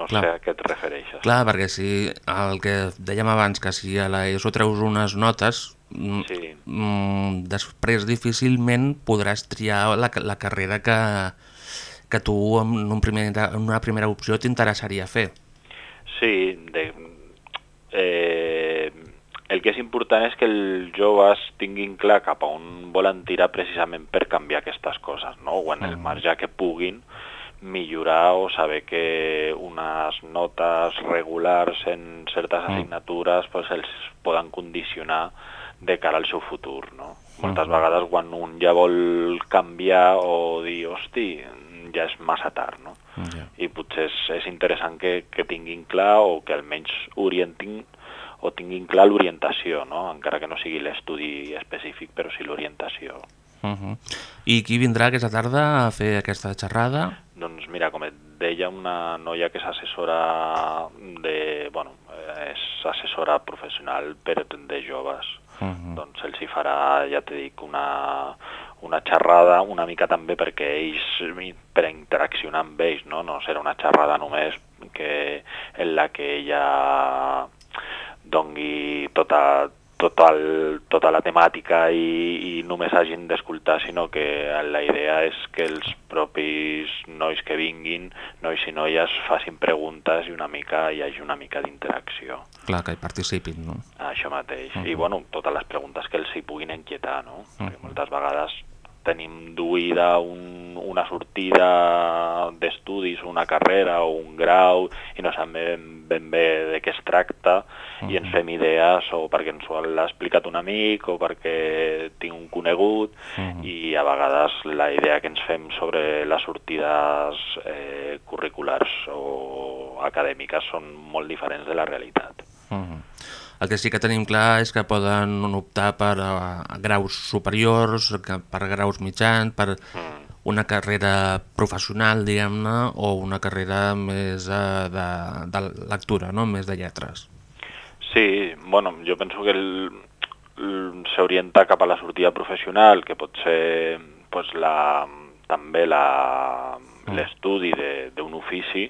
no
Clar.
sé a què et refereixes.
Clar, perquè si el que dèiem abans, que si a l'ESO treus unes notes, mm,
Sí.
mm, després difícilment podràs triar la, la carrera que, que tu en, un primer, en una primera opció t'interessaria fer.
Sí, de, eh, el que és important és que els joves tinguin clar cap a on volen tirar precisament per canviar aquestes coses, no? o en el marge que puguin millorar o saber que unes notes regulars en certes assignatures pues, els poden condicionar de cara al seu futur. No? Moltes vegades quan un ja vol canviar o dir, hosti, ja és massa tard, no?
Ja.
i potser és, és interessant que, que tinguin clar o que almenys orientin o tinguin clar l'orientació, no? encara que no sigui l'estudi específic, però sí l'orientació.
Uh -huh. I qui vindrà aquesta tarda a fer aquesta xerrada?
Doncs mira, com et deia, una noia que és assessora de... Bueno, és assessora professional per de joves.
Uh -huh.
Doncs els hi farà, ja t'he dit, una, una xerrada una mica també perquè ells, per interaccionar amb ells, no? no serà una xerrada només que, en la que ella dongui tota, tota, el, tota la temàtica i, i només hagin d'escoltar, sinó que la idea és que els propis nois que vinguin, nois i noies, facin preguntes i una mica hi hagi una mica d'interacció.
Clar, que hi participin, no?
Això mateix.
Mhm.
I, bueno, totes les preguntes que els hi puguin inquietar, no? Perquè moltes vegades tenim duïda un, una sortida d'estudis, una carrera o un grau i no sabem ben bé de què es tracta i ens fem idees o perquè ens ho l'ha explicat un amic o perquè tinc un conegut i a vegades la idea que ens fem sobre les sortides eh, curriculars o acadèmiques són molt diferents de la realitat.
Uh -huh. El que sí que tenim clar és que poden optar per uh, graus superiors, que, per graus mitjans, per una carrera professional, diguem-ne, o una carrera més uh, de, de lectura, no? més de lletres.
Sí, bueno, jo penso que s'orienta cap a la sortida professional, que pot ser pues, la, també la- l'estudi de- d'un ofici,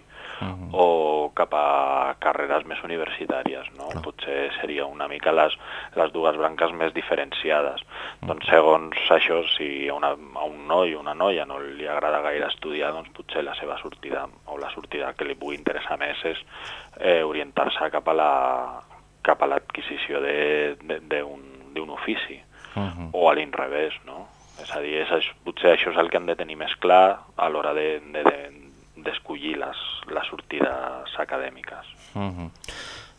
o cap a carreres més universitàries, no? Potser seria una mica les, les dues branques més diferenciades. Doncs segons això, si a, una, a un noi o una noia no li agrada gaire estudiar, doncs potser la seva sortida o la sortida que li pugui interessar més és eh, orientar-se cap a la cap a l'adquisició de- de- d'un ofici
Uh -huh.
o a l'inrevés, no? És a dir, és, potser això és el que hem de tenir més clar a l'hora de, de, de, d'escollir les, les sortides acadèmiques.
Uh -huh.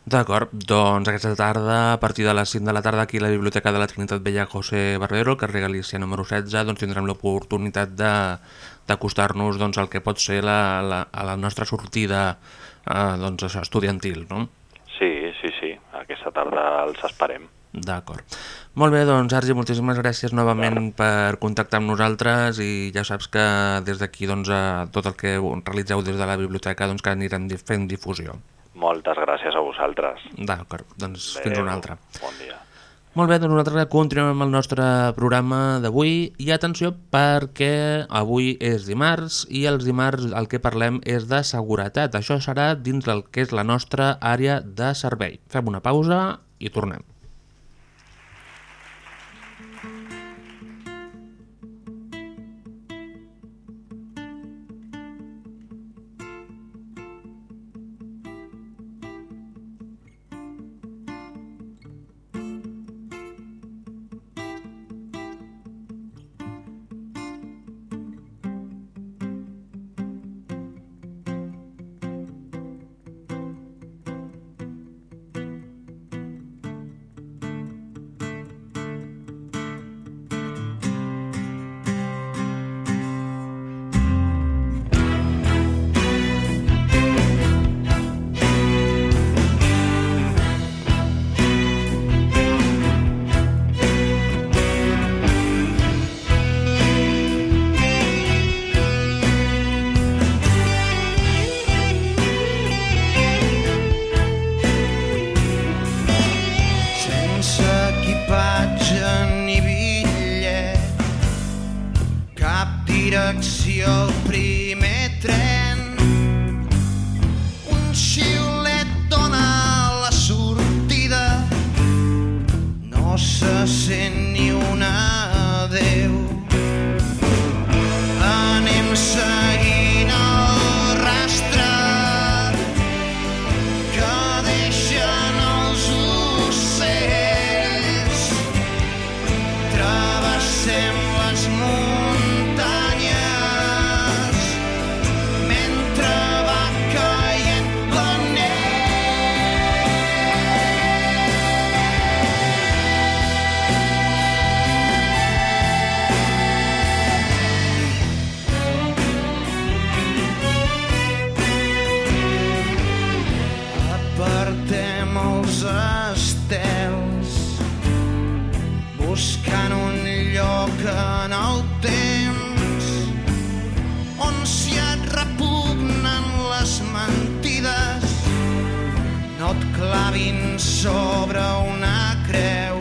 D'acord, doncs aquesta tarda, a partir de les 5 de la tarda, aquí a la Biblioteca de la Trinitat Vella José Barbero, al carrer Galícia número 16, doncs tindrem l'oportunitat de- d'acostar-nos doncs, al que pot ser la, la, a la nostra sortida eh, doncs, estudiantil, no?
Sí, sí, sí, aquesta tarda els esperem.
D'acord. Molt bé, doncs, Sergi, moltíssimes gràcies novament per contactar amb nosaltres i ja saps que des d'aquí doncs, eh, tot el que realitzeu des de la biblioteca doncs, que anirem fent difusió.
Moltes gràcies a vosaltres.
D'acord, doncs fins
Adéu,
una altra.
Bon dia.
Molt bé, doncs nosaltres continuem amb el nostre programa d'avui i atenció perquè avui és dimarts i els dimarts el que parlem és de seguretat. Això serà dins del que és la nostra àrea de servei. Fem una pausa i tornem.
Clavin sobre una creu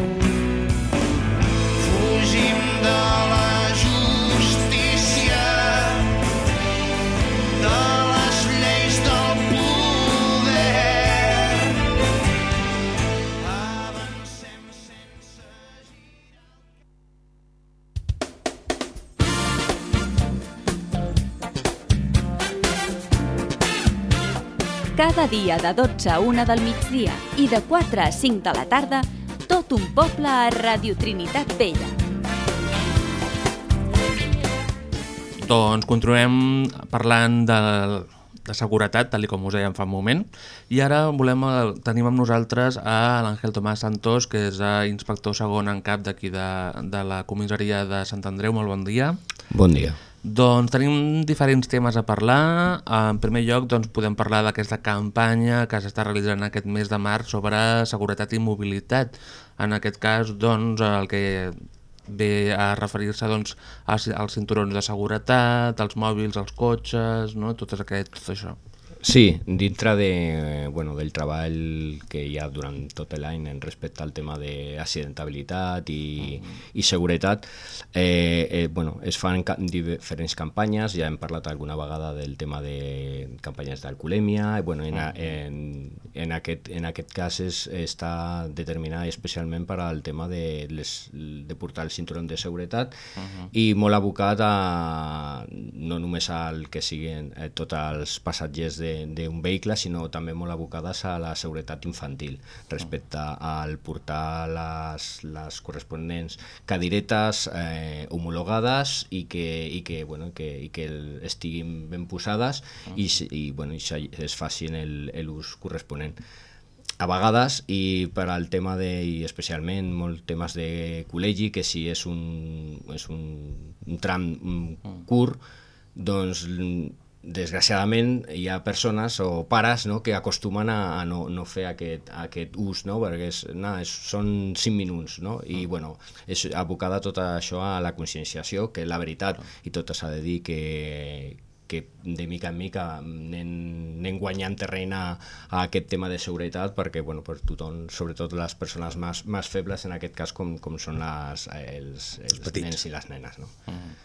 Cada dia de 12 a 1 del migdia i de 4 a 5 de la tarda, tot un poble a Radio Trinitat Vella.
Doncs continuem parlant de, de seguretat, tal com us dèiem fa un moment, i ara volem, eh, tenim amb nosaltres a l'Àngel Tomàs Santos, que és eh, inspector segon en cap d'aquí de, de la comissaria de Sant Andreu. Molt bon dia.
Bon dia.
Doncs tenim diferents temes a parlar. En primer lloc, doncs, podem parlar d'aquesta campanya que s'està realitzant aquest mes de març sobre seguretat i mobilitat. En aquest cas, doncs, el que ve a referir-se doncs, als, cinturons de seguretat, als mòbils, als cotxes, no? tot, aquest, tot això.
Sí, dintre de, bueno, del treball que hi ha durant tot l'any en respecte al tema d'accidentabilitat i, i seguretat, eh, eh, bueno, es fan ca diferents campanyes, ja hem parlat alguna vegada del tema de campanyes d'alcoholèmia, bueno, en, a- en, en, aquest, en aquest cas es, està determinat especialment per al tema de, les, de portar el cinturó de seguretat i molt abocat a, no només al que siguin eh, tots els passatgers de- d'un vehicle, sinó també molt abocades a la seguretat infantil respecte al portar les, les corresponents cadiretes eh, homologades i que, i que, bueno, que, i que estiguin ben posades i, s- i, bueno, i es facin el- l'ús corresponent. A vegades i per al tema de, i especialment molt temes de col·legi, que si és un, és un, un tram mm, curt, doncs desgraciadament hi ha persones o pares no, que acostumen a, a no, no fer aquest, aquest ús, no? perquè és, na, és, són 5 minuts no? i bueno, és abocada tot això a la conscienciació, que la veritat, i tot s'ha de dir que, que de mica en mica anem, anem guanyant terreny a, a aquest tema de seguretat perquè bueno, per tothom, sobretot les persones més, més febles en aquest cas com, com són les, els, els, els nens i les nenes. No?
Mm.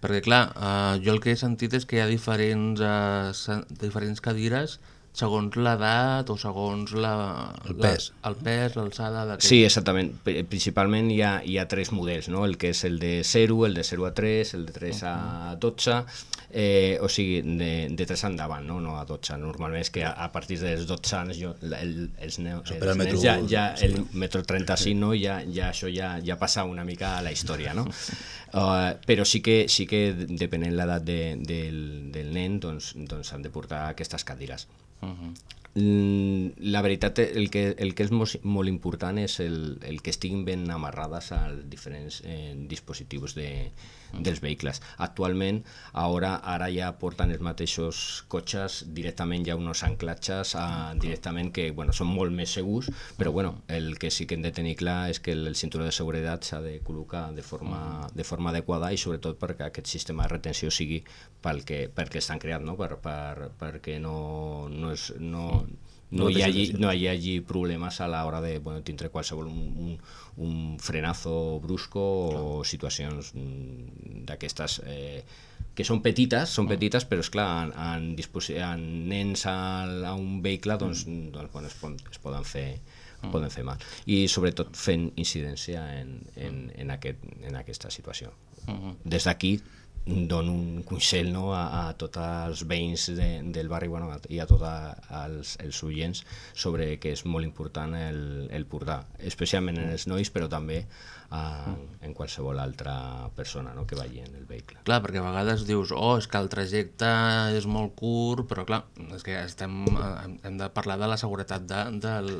Perquè, clar, eh, jo el que he sentit és que hi ha diferents, eh, diferents cadires segons l'edat o segons la,
El
la-
pes.
el pes, l'alçada... d'aquest-
Sí, exactament. Pri- Principalment hi ha, hi ha tres models, no? el que és el de 0, el de 0 a 3, el de 3 a 12, eh, o sigui, de, de 3 endavant, no? no a 12. Normalment és que a, a partir dels 12 anys jo, el, els, neu, els
el metro-
nens ja, ja el metro 35, no? ja, ja això ja, ja passa una mica a la història, no? Uh, però sí que, sí que depenent l'edat de, del, del nen doncs, doncs han de portar aquestes cadires.
Mhm.
Mm, La veritat, el que, el que és molt important és el, el que estiguin ben amarrades als diferents eh, dispositius de, dels vehicles. Actualment, ara, ara ja porten els mateixos cotxes directament ja uns anclatges a, directament que bueno, són molt més segurs, però bueno, el que sí que hem de tenir clar és que el, cinturó de seguretat s'ha de col·locar de forma, de forma adequada i sobretot perquè aquest sistema de retenció sigui pel que, pel que estan creat, no? per, per, perquè no, no, és, no, no, hi hagi, no hi hagi problemes a l'hora de bueno, tindre qualsevol un, un, un frenazo brusco o situacions mm, d'aquestes eh, que són petites, són petites, però és clar, en, en, en nens al, a un vehicle doncs, doncs bueno, es, poden, es poden fer poden fer mal. I sobretot fent incidència en, en, en, aquest, en aquesta situació.
Mhm.
des d'aquí dono un consell no, a, a tots els veïns de, del barri bueno, i a tots els, els oients sobre que és molt important el, el portar, especialment en els nois però també a, en qualsevol altra persona no, que vagi en el vehicle.
Clar, perquè a vegades dius, oh, és que el trajecte és molt curt, però clar, és que estem, hem, hem de parlar de la seguretat de, del,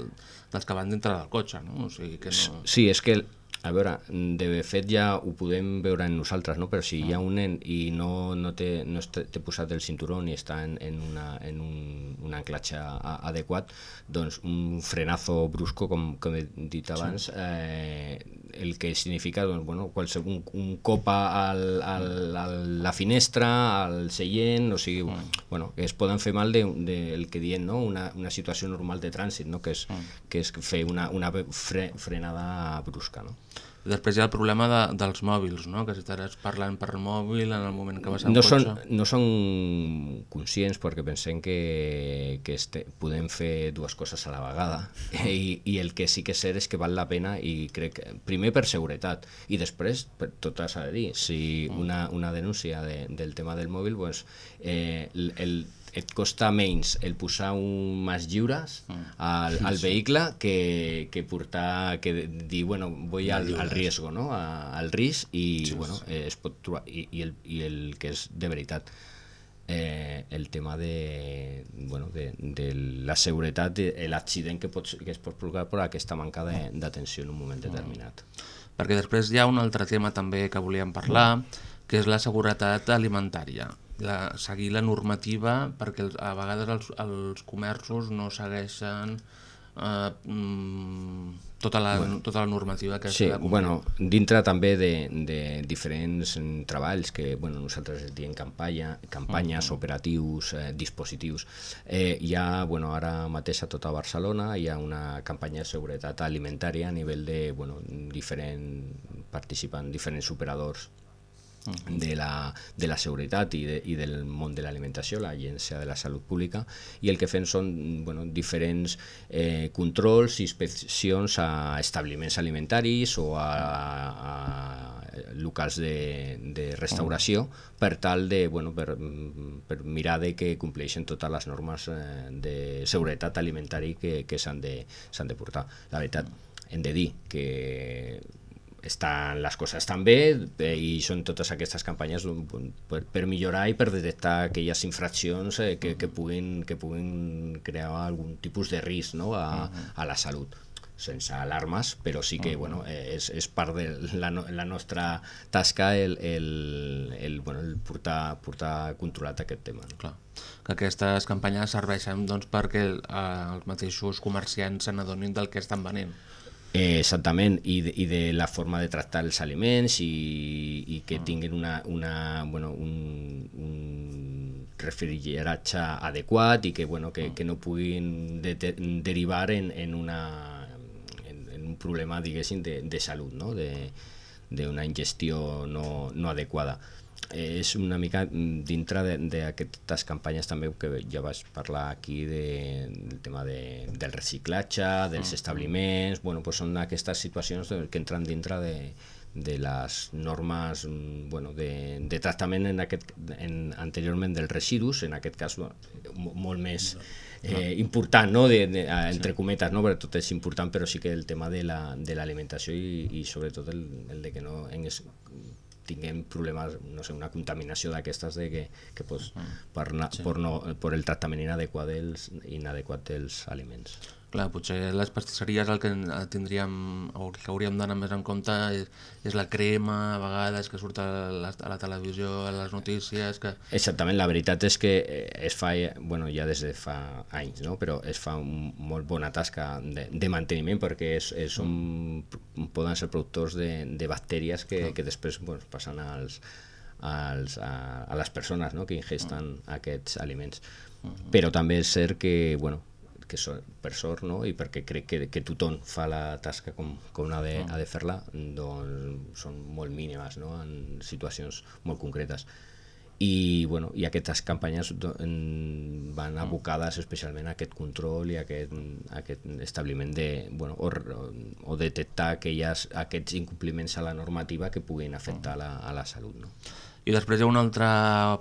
dels que van dintre del cotxe, no? O sigui que no...
Sí, és que, a veure, de fet ja ho podem veure en nosaltres, no? però si hi ha un nen i no, no té, no té posat el cinturó ni està en, en, una, en un, un anclatge a, adequat, doncs un frenazo brusco, com, com he dit abans, eh, el que significa doncs, bueno, qualsevol, un, un cop al, al, a la finestra, al seient, o sigui, bueno, que es poden fer mal de, de el que diem, no? una, una situació normal de trànsit, no? que, és, que és fer una, una fre, frenada brusca. No?
Després hi ha el problema de, dels mòbils, no? que si estaràs parlant per mòbil en el moment que vas al
no
cotxe...
són, no són conscients perquè pensem que, que este, podem fer dues coses a la vegada. I, i el que sí que és cert és que val la pena i crec que primer per seguretat i després per, tot s'ha de dir si una, una denúncia de, del tema del mòbil pues, eh, el, el, et costa menys el posar un mas lliures al, al
Sí.
vehicle que, que portar, que dir, bueno, voy al, al riesgo, no? A, al risc i,
Sí,
bueno,
sí.
eh, es pot trobar, i, i, el, i el que és de veritat eh, el tema de, bueno, de, de la seguretat, de l'accident que, pot, que es pot provocar per aquesta manca de- d'atenció en un moment determinat.
Perquè després hi ha un altre tema també que volíem parlar, que és la seguretat alimentària. La, seguir la normativa, perquè els- a vegades els, els comerços no segueixen eh, mm, tota, la,
Bueno.
tota la normativa que
Sí,
de
bueno, dintre també de, de diferents mm, treballs que bueno, nosaltres es diem campanya, campanyes,
Mhm.
operatius, eh, dispositius. Eh, hi ha, bueno, ara mateix a tota Barcelona hi ha una campanya de seguretat alimentària a nivell de bueno, diferent participen diferents operadors de la, de la seguretat i, de, i del món de l'alimentació, l'Agència de la Salut Pública, i el que fem són bueno, diferents eh, controls i inspeccions a establiments alimentaris o a, a locals de, de restauració per tal de, bueno, per, per mirar de que compleixen totes les normes eh, de seguretat alimentari que, que s'han de, de portar. La veritat, hem de dir que estan, les coses estan bé eh, i són totes aquestes campanyes per, per millorar i per detectar aquelles infraccions eh, que, que, puguin, que puguin crear algun tipus de risc no? a, a la salut sense alarmes, però sí que bueno, eh, és, és part de la, la nostra tasca el, el, el, bueno, el portar, portar controlat aquest tema. No?
Clar. Que aquestes campanyes serveixen doncs, perquè eh, els mateixos comerciants se n'adonin del que estan venent.
Eh, exactament, i de, i de la forma de tractar els aliments i, i que tinguin una, una, bueno, un, un refrigeratge adequat i que, bueno, que, que no puguin de, de, derivar en, en, una, en, en un problema, diguéssim, de, de salut, no? de, d'una ingestió no, no adequada. És una mica mm, dintre de- d'aquestes campanyes també que ja vaig parlar aquí de, del tema de, del reciclatge, dels establiments, bueno, pues són aquestes situacions que entren dintre de, de les normes mm, bueno, de, de tractament en aquest, en, anteriorment dels residus, en aquest cas bueno, mo- molt més eh, important, no? de, de, entre cometes, no? perquè tot és important, però sí que el tema de la- de l'alimentació i, i sobretot el, el de que no en es, tinguem problemes, no sé, una contaminació d'aquestes de que, que pues, per, na,
Sí.
per, no, per el tractament inadequat dels, inadequat dels aliments.
Clar, potser les pastisseries el que eh, tindríem o que hauríem d'anar més en compte és, és la crema, a vegades, que surt a la, a la televisió, a les notícies... que
Exactament, la veritat és que eh, es fa, bueno, ja des de fa anys, no? però es fa un, molt bona tasca de, de manteniment perquè és, és un, poden ser productors de, de bactèries que, que després bueno, passen als, als, a, a les persones no? que ingesten aquests aliments. Però també és cert que, bueno, que so, per sort, no? i perquè crec que, que tothom fa la tasca com, com ha de, ha de fer-la, doncs són molt mínimes no? en situacions molt concretes. i, bueno, i aquestes campanyes van abocades especialment a aquest control i a aquest, a aquest establiment de, bueno, o, o, detectar aquelles, aquests incompliments a la normativa que puguin afectar la, a la salut. No?
I després hi ha un altre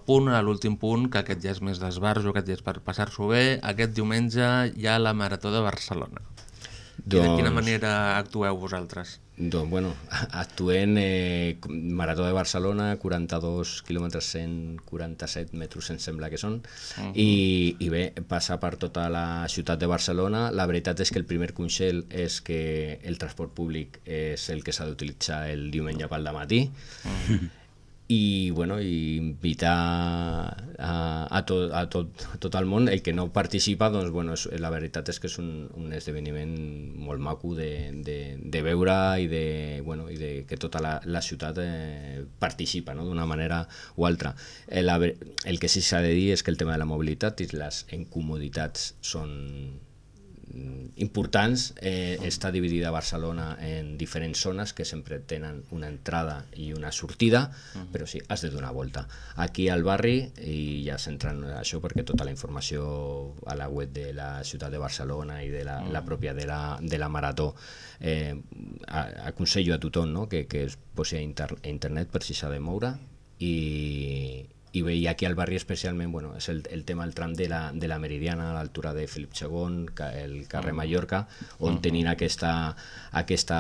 punt, l'últim punt, que aquest ja és més d'esbarjo, aquest ja és per passar-s'ho bé. Aquest diumenge hi ha la Marató de Barcelona. I de quina
Doncs-
manera actueu vosaltres?
Doncs, bueno, actuem eh, Marató de Barcelona, 42 quilòmetres 147 metres em sembla que són,
Mhm.
i, i bé, passa per tota la ciutat de Barcelona. La veritat és que el primer consell és que el transport públic és el que s'ha d'utilitzar el diumenge pel matí, i, bueno, i invitar a, a, tot, a, tot, a tot el món el que no participa doncs, bueno, és, la veritat és que és un, un esdeveniment molt maco de, de, de veure i de, bueno, i de que tota la, la ciutat eh, participa no? d'una manera o altra eh, la, ver- el que sí s'ha de dir és que el tema de la mobilitat i les incomoditats són importants. Eh, està dividida Barcelona en diferents zones que sempre tenen una entrada i una sortida, però sí, has de donar volta. Aquí al barri, i ja centrant en això perquè tota la informació a la web de la ciutat de Barcelona i de la, la pròpia de la, de la Marató, eh, a- aconsello a tothom no? que, que es posi a, inter a internet per si s'ha de moure i, i bé, i aquí al barri especialment bueno, és el, el tema del tram de la, de la Meridiana a l'altura de Felip II, el carrer Mallorca, on tenint aquesta, aquesta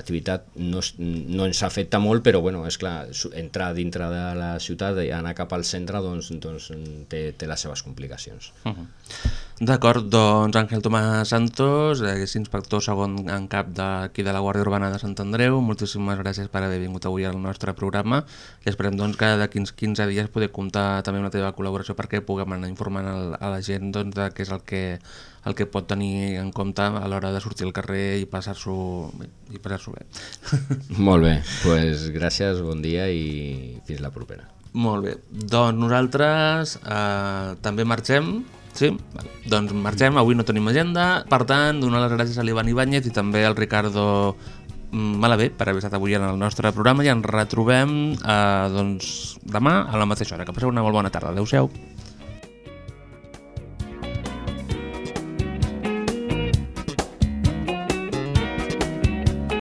activitat no, no ens afecta molt, però bueno, és clar, entrar dintre de la ciutat i anar cap al centre doncs, doncs té, té les seves complicacions.
Uh -huh. D'acord, doncs Àngel Tomàs Santos, eh, és inspector segon en cap d'aquí de la Guàrdia Urbana de Sant Andreu. Moltíssimes gràcies per haver vingut avui al nostre programa i esperem doncs, que d'aquí uns 15 dies poder comptar també amb la teva col·laboració perquè puguem anar informant el- a la gent doncs, de què és el que, el que pot tenir en compte a l'hora de sortir al carrer i passar-s'ho i passar bé.
Molt bé, pues gràcies, bon dia i fins la propera.
Molt bé, doncs nosaltres eh, també marxem, sí? Vale. Doncs marxem, avui no tenim agenda, per tant, donar les gràcies a l'Ivan Ibáñez i també al Ricardo mm, Malavé per haver estat avui en el nostre programa i ens retrobem eh, doncs, demà a la mateixa hora. Que passeu una molt bona tarda. Adéu-siau.